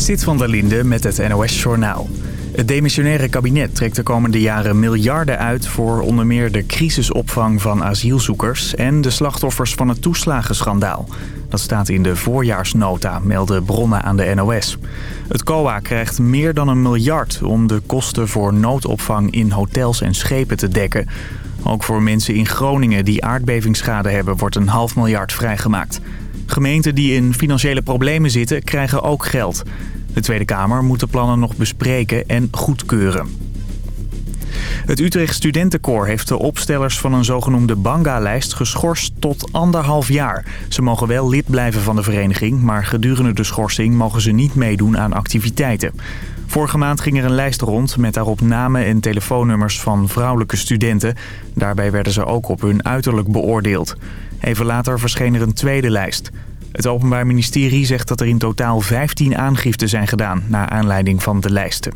Zit van der Linde met het NOS-journaal. Het demissionaire kabinet trekt de komende jaren miljarden uit... voor onder meer de crisisopvang van asielzoekers... en de slachtoffers van het toeslagenschandaal. Dat staat in de voorjaarsnota, melden bronnen aan de NOS. Het COA krijgt meer dan een miljard... om de kosten voor noodopvang in hotels en schepen te dekken. Ook voor mensen in Groningen die aardbevingsschade hebben... wordt een half miljard vrijgemaakt. Gemeenten die in financiële problemen zitten, krijgen ook geld... De Tweede Kamer moet de plannen nog bespreken en goedkeuren. Het Utrecht Studentenkoor heeft de opstellers van een zogenoemde Banga-lijst geschorst tot anderhalf jaar. Ze mogen wel lid blijven van de vereniging, maar gedurende de schorsing mogen ze niet meedoen aan activiteiten. Vorige maand ging er een lijst rond met daarop namen en telefoonnummers van vrouwelijke studenten. Daarbij werden ze ook op hun uiterlijk beoordeeld. Even later verscheen er een tweede lijst. Het Openbaar Ministerie zegt dat er in totaal 15 aangiften zijn gedaan... naar aanleiding van de lijsten.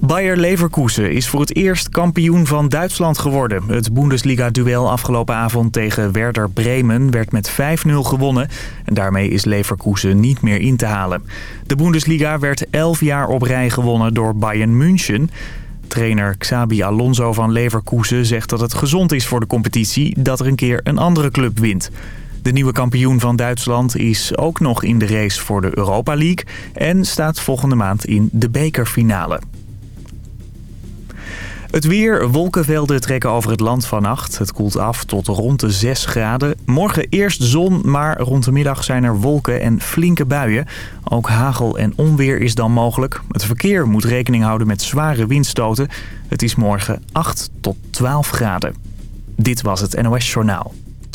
Bayer Leverkusen is voor het eerst kampioen van Duitsland geworden. Het Bundesliga-duel afgelopen avond tegen Werder Bremen werd met 5-0 gewonnen. En daarmee is Leverkusen niet meer in te halen. De Bundesliga werd 11 jaar op rij gewonnen door Bayern München... Trainer Xabi Alonso van Leverkusen zegt dat het gezond is voor de competitie... dat er een keer een andere club wint. De nieuwe kampioen van Duitsland is ook nog in de race voor de Europa League... en staat volgende maand in de bekerfinale. Het weer, wolkenvelden trekken over het land vannacht. Het koelt af tot rond de 6 graden. Morgen eerst zon, maar rond de middag zijn er wolken en flinke buien. Ook hagel en onweer is dan mogelijk. Het verkeer moet rekening houden met zware windstoten. Het is morgen 8 tot 12 graden. Dit was het NOS Journaal.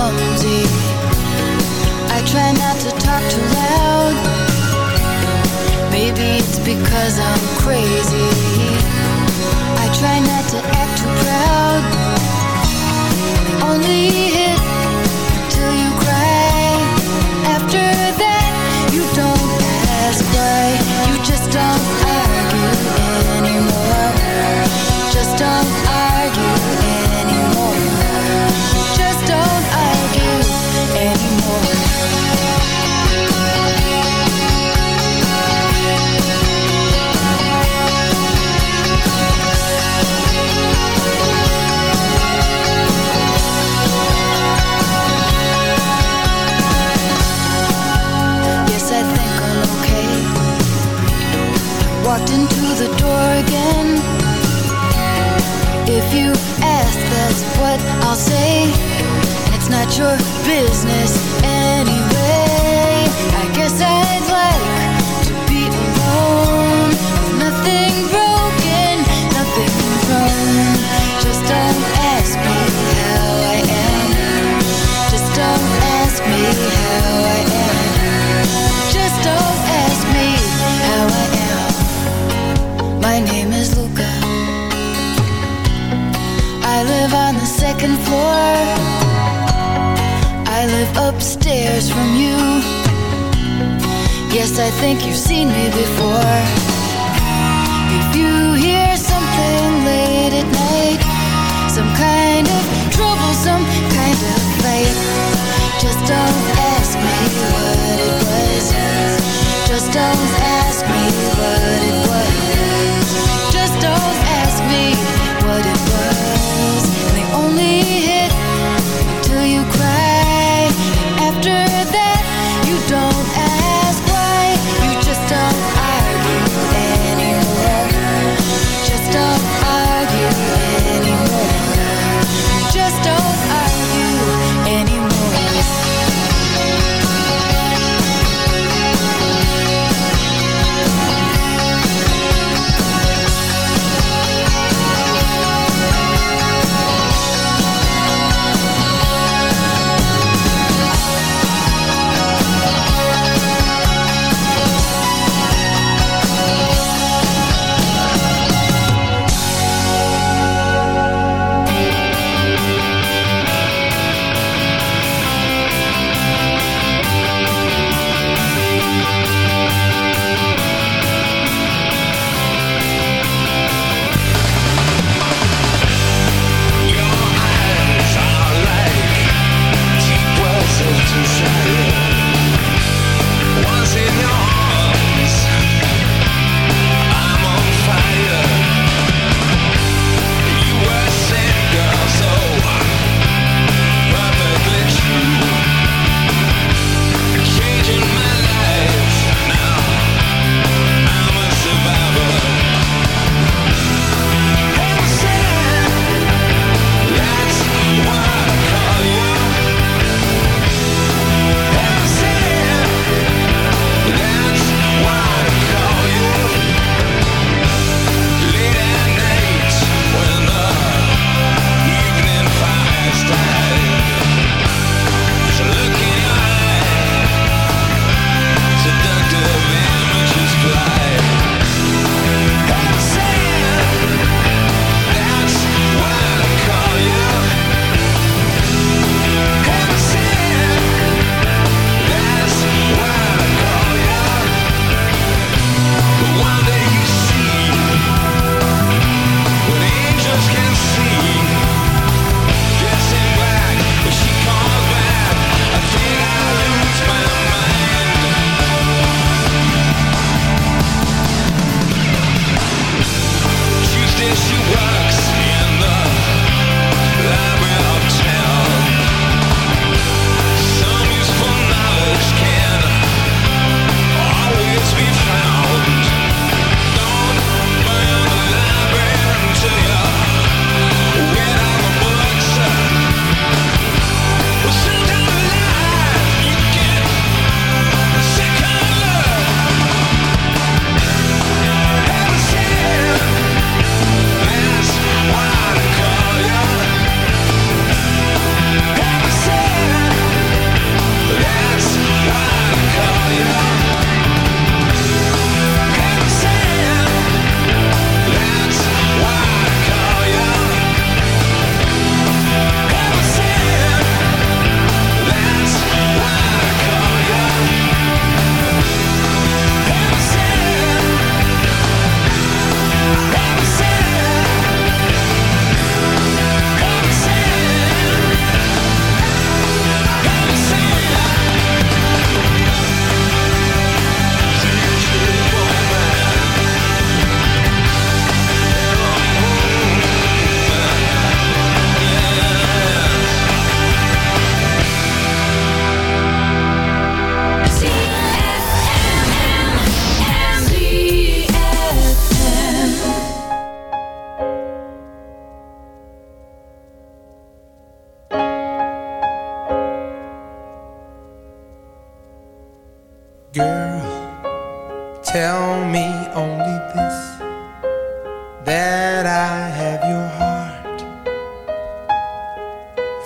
clumsy. I try not to talk too loud. Maybe it's because I'm crazy. I try not to act too proud. Only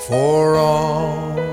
for all.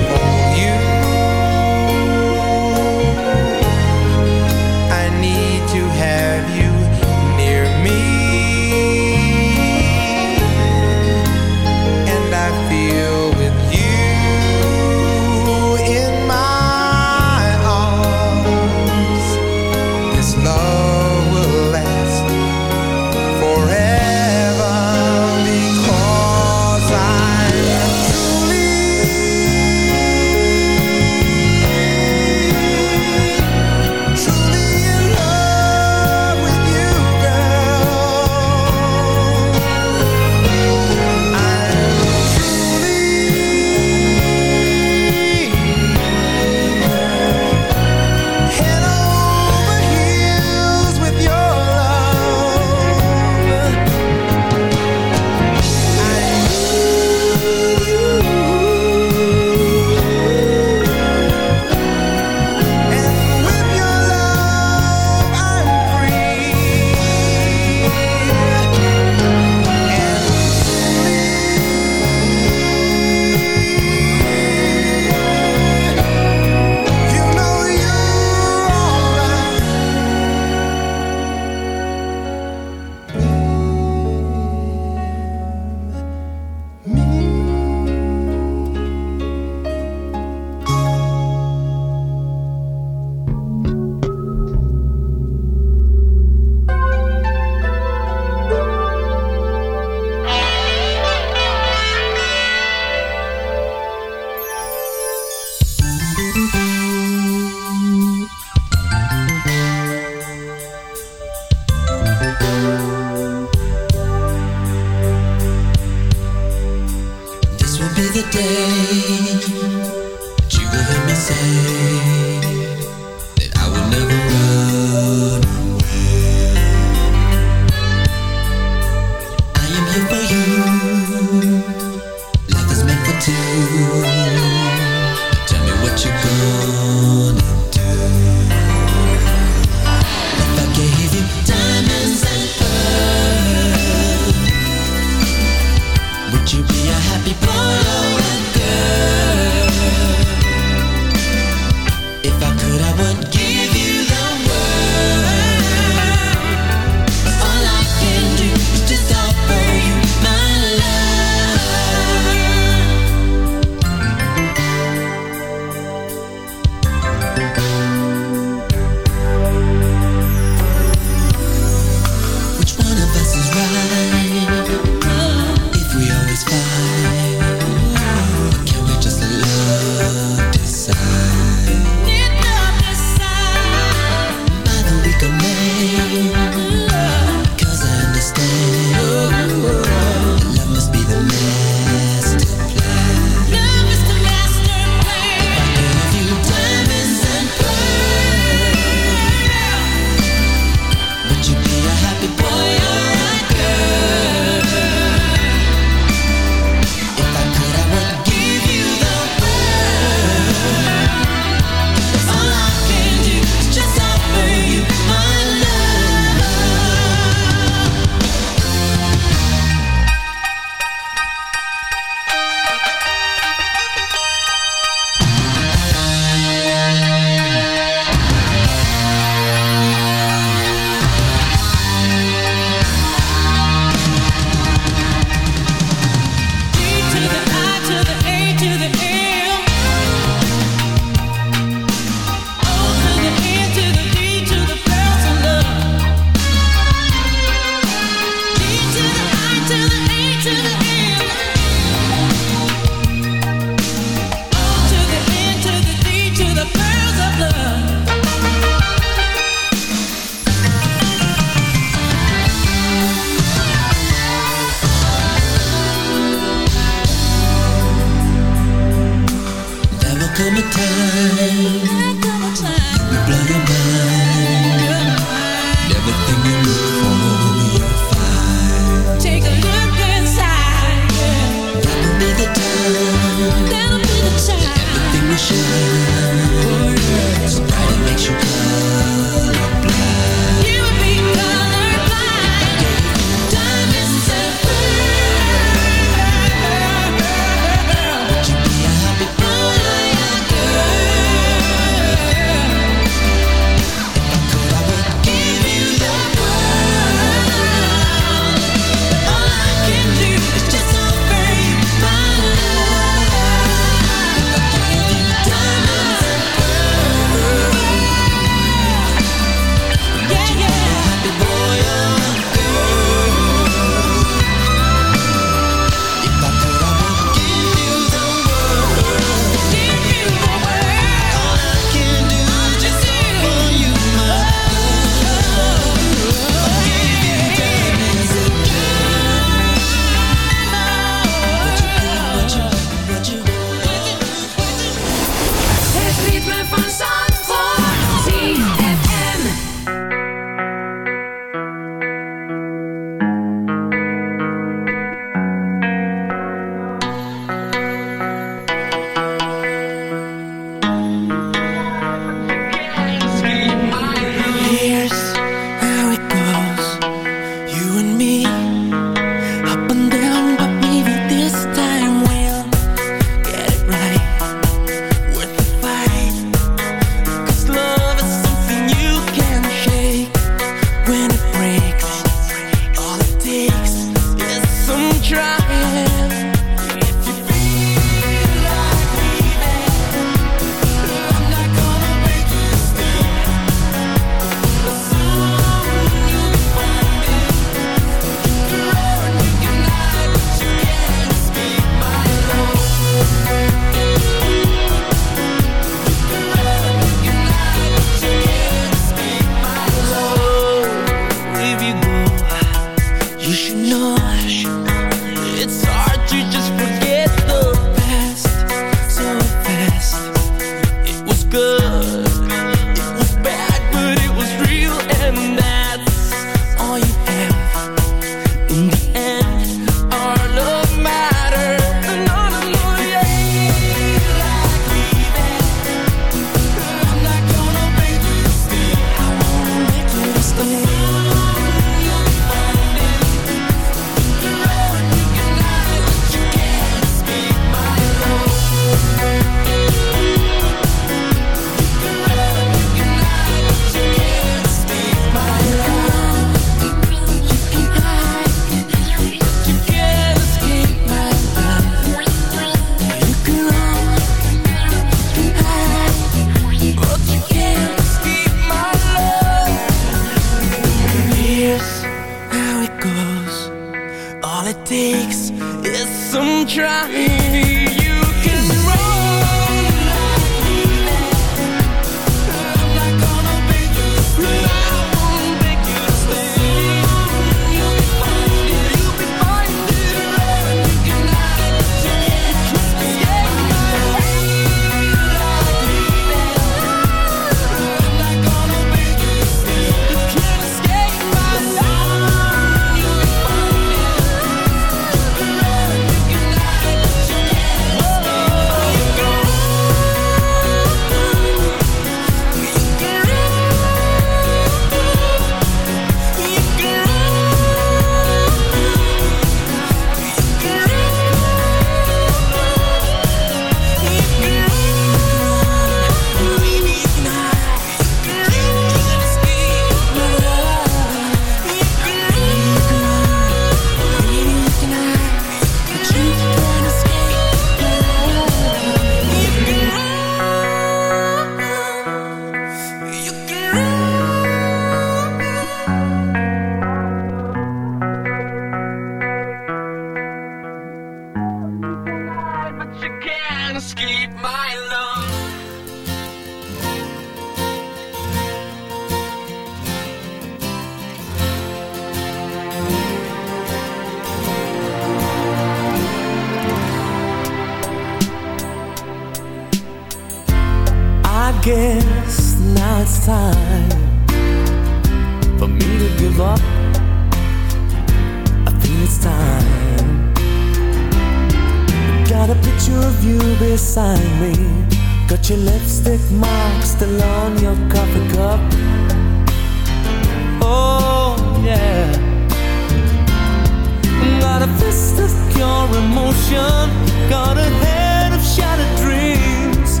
vision Got ahead of shattered dreams.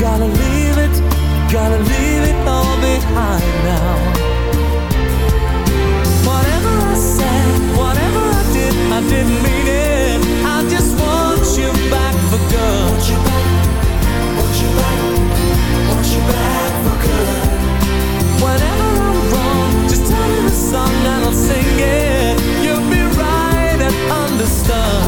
Gotta leave it, gotta leave it all behind now. Whatever I said, whatever I did, I didn't mean it. I just want you back for good. Want you back, want you back, want you back for good. Whatever I'm wrong, just tell me the song and I'll sing it. You'll be right and understood.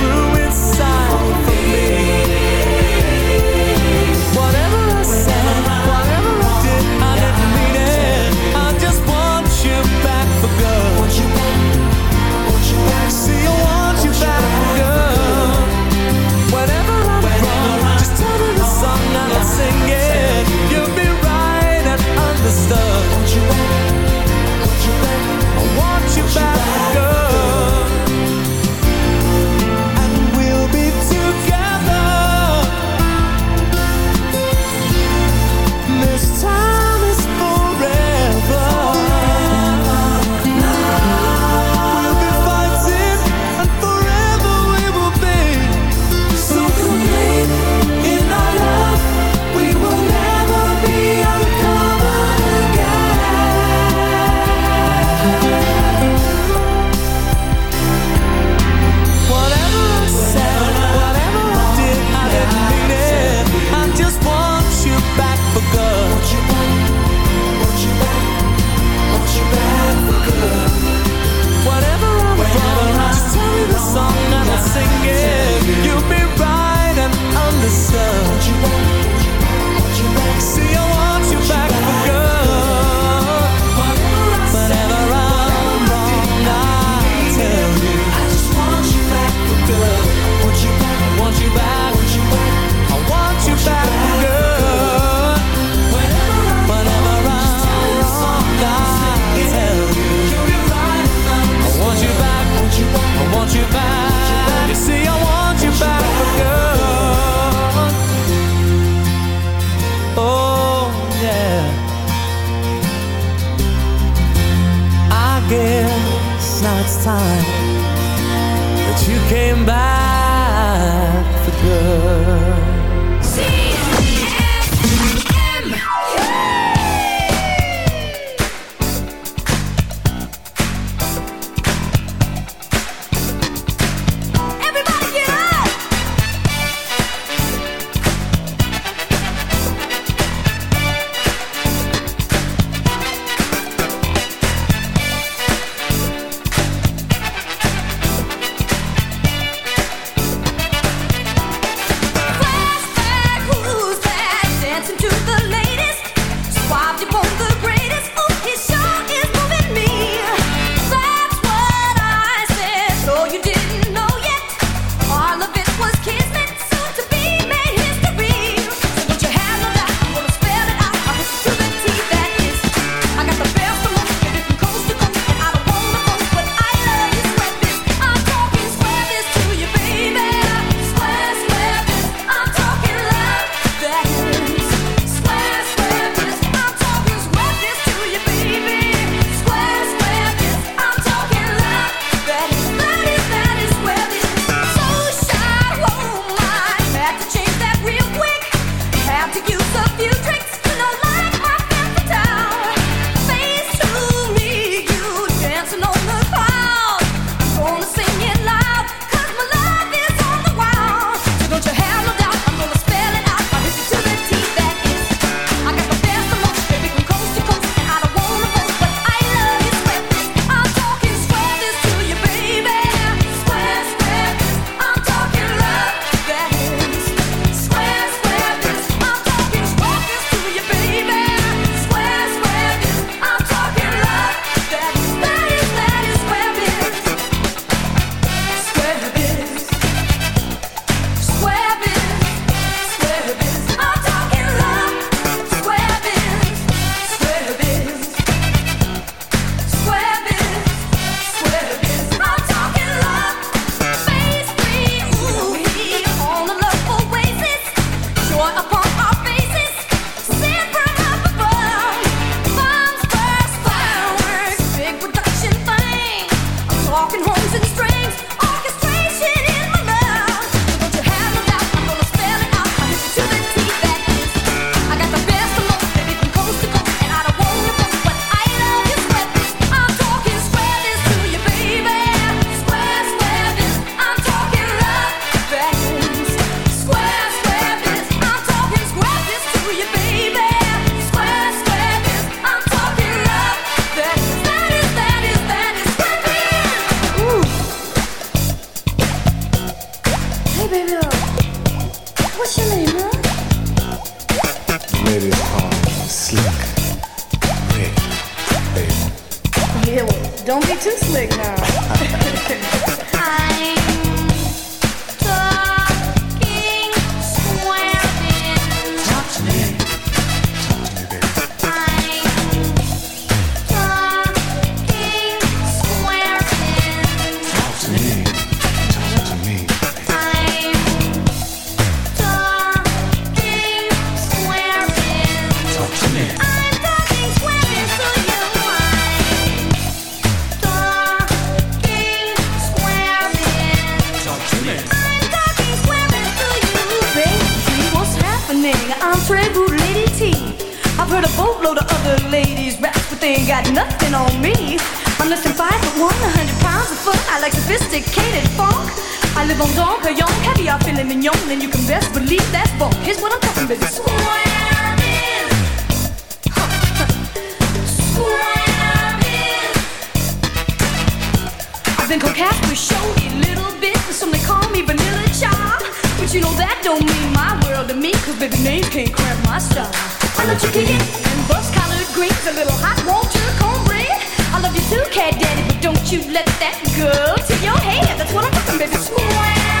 greens, a little hot water, cornbread. I love you too, cat daddy, but don't you let that go to your head. That's what I'm talking, baby. Swag.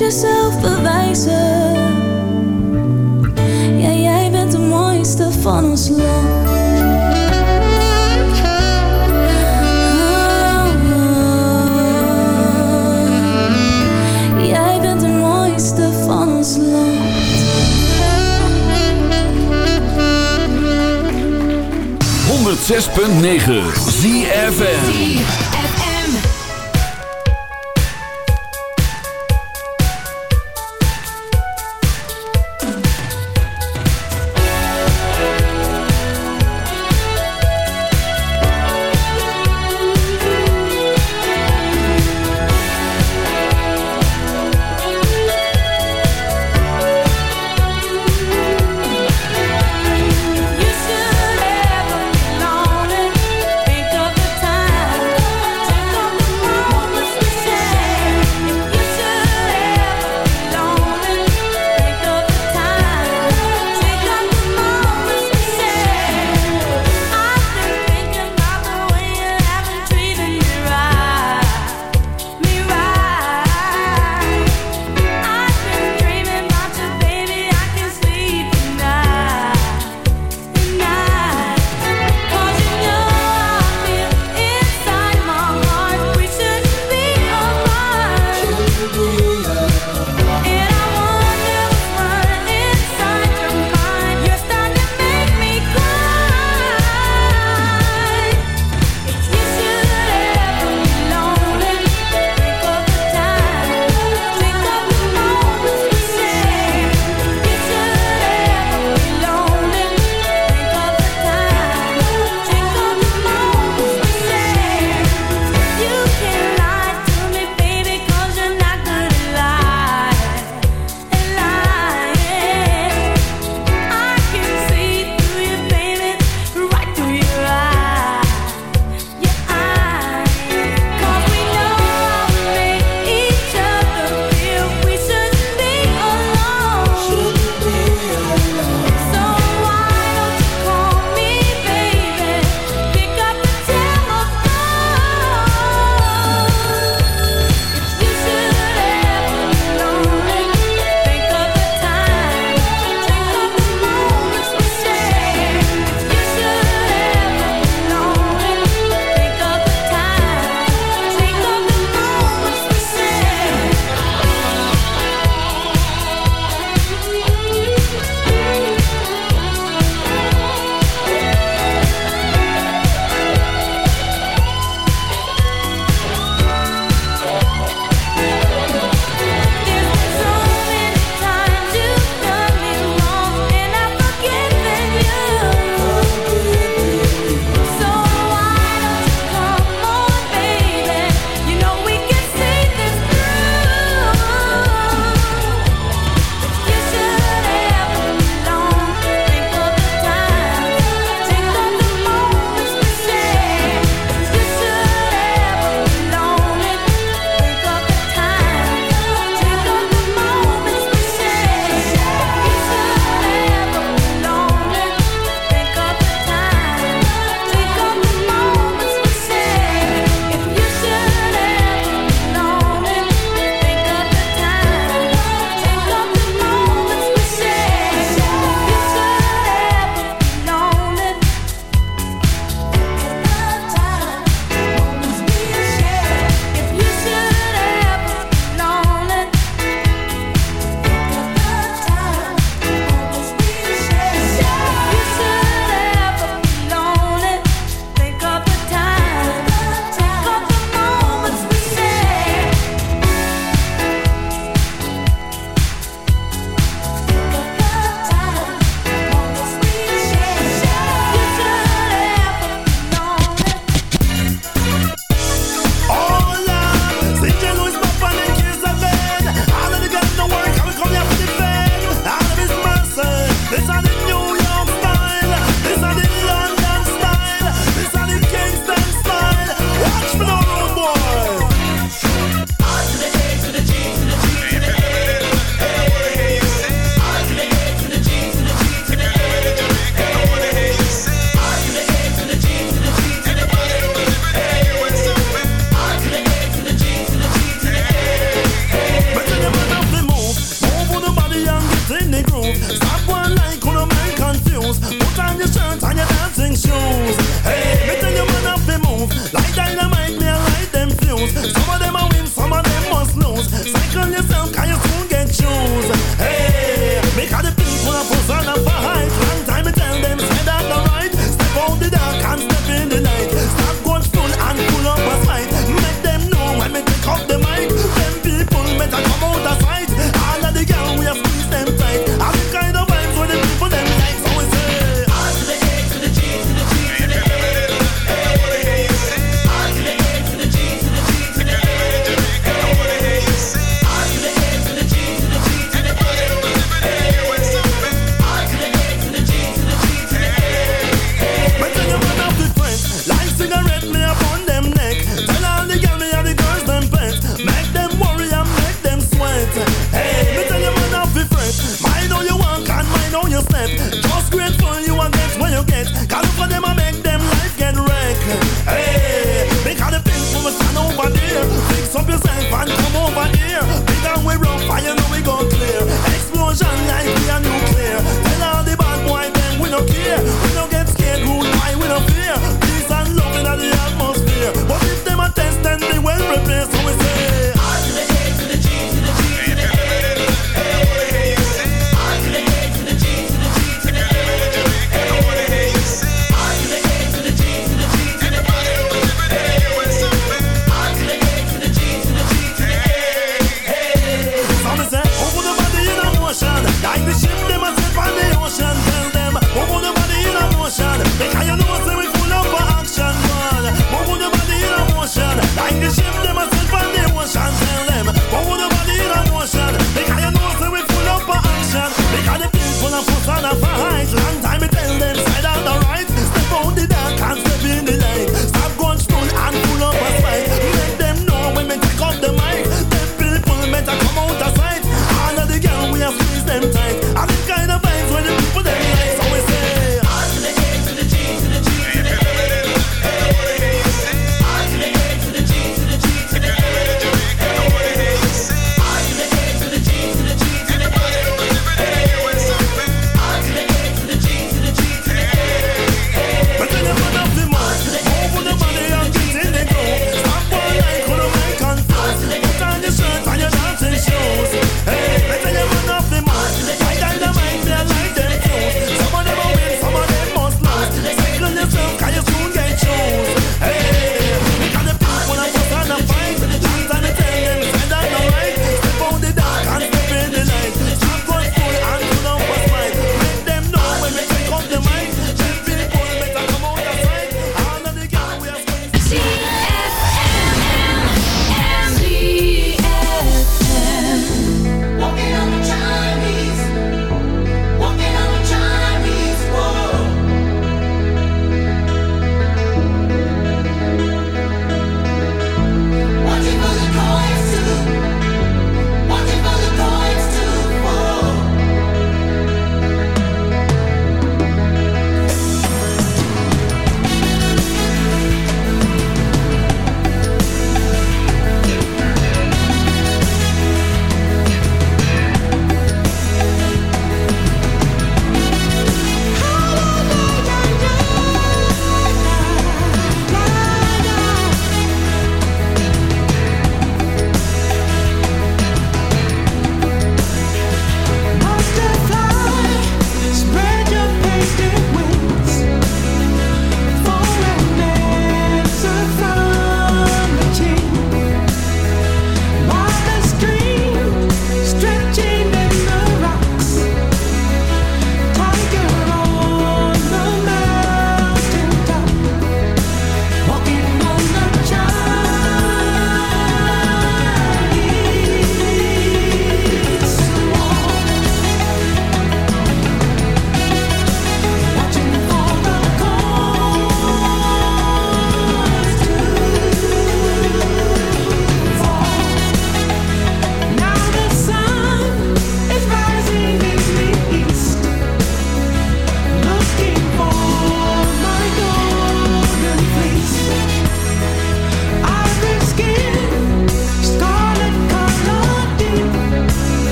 Jezelf bewijzen. Ja, jij bent de mooiste van ons land. Jij bent de mooiste van ons land. 106.9 ZFM. You should